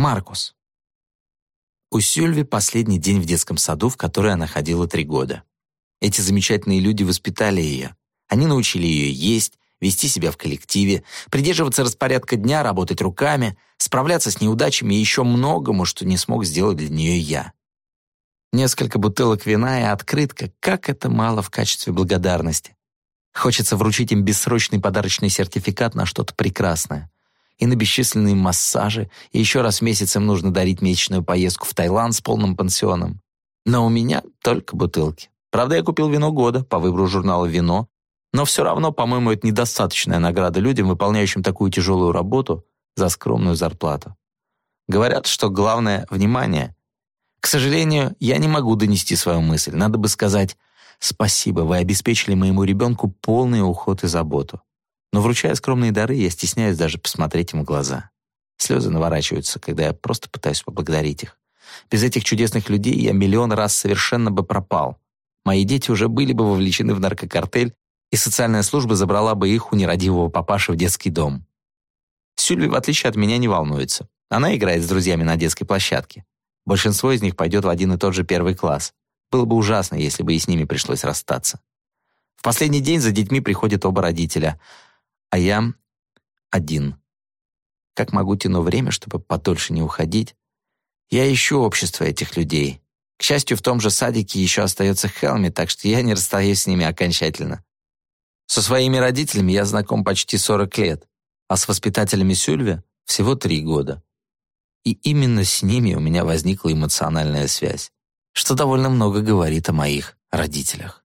Маркус. У Сюльви последний день в детском саду, в который она ходила три года. Эти замечательные люди воспитали ее. Они научили ее есть, вести себя в коллективе, придерживаться распорядка дня, работать руками, справляться с неудачами и еще многому, что не смог сделать для нее я. Несколько бутылок вина и открытка, как это мало в качестве благодарности. Хочется вручить им бессрочный подарочный сертификат на что-то прекрасное. И на бесчисленные массажи, и еще раз в месяц им нужно дарить месячную поездку в Таиланд с полным пансионом. Но у меня только бутылки. Правда, я купил вино года по выбору журнала «Вино», но все равно, по-моему, это недостаточная награда людям, выполняющим такую тяжелую работу за скромную зарплату. Говорят, что главное — внимание. К сожалению, я не могу донести свою мысль. Надо бы сказать «Спасибо, вы обеспечили моему ребенку полный уход и заботу». Но вручая скромные дары, я стесняюсь даже посмотреть им в глаза. Слезы наворачиваются, когда я просто пытаюсь поблагодарить их. Без этих чудесных людей я миллион раз совершенно бы пропал. Мои дети уже были бы вовлечены в наркокартель и социальная служба забрала бы их у нерадивого папаши в детский дом. Сюльви, в отличие от меня, не волнуется. Она играет с друзьями на детской площадке. Большинство из них пойдет в один и тот же первый класс. Было бы ужасно, если бы и с ними пришлось расстаться. В последний день за детьми приходят оба родителя, а я один. Как могу тяну время, чтобы подольше не уходить? Я ищу общество этих людей. К счастью, в том же садике еще остается Хелми, так что я не расстаюсь с ними окончательно. Со своими родителями я знаком почти 40 лет, а с воспитателями Сюльве всего 3 года. И именно с ними у меня возникла эмоциональная связь, что довольно много говорит о моих родителях.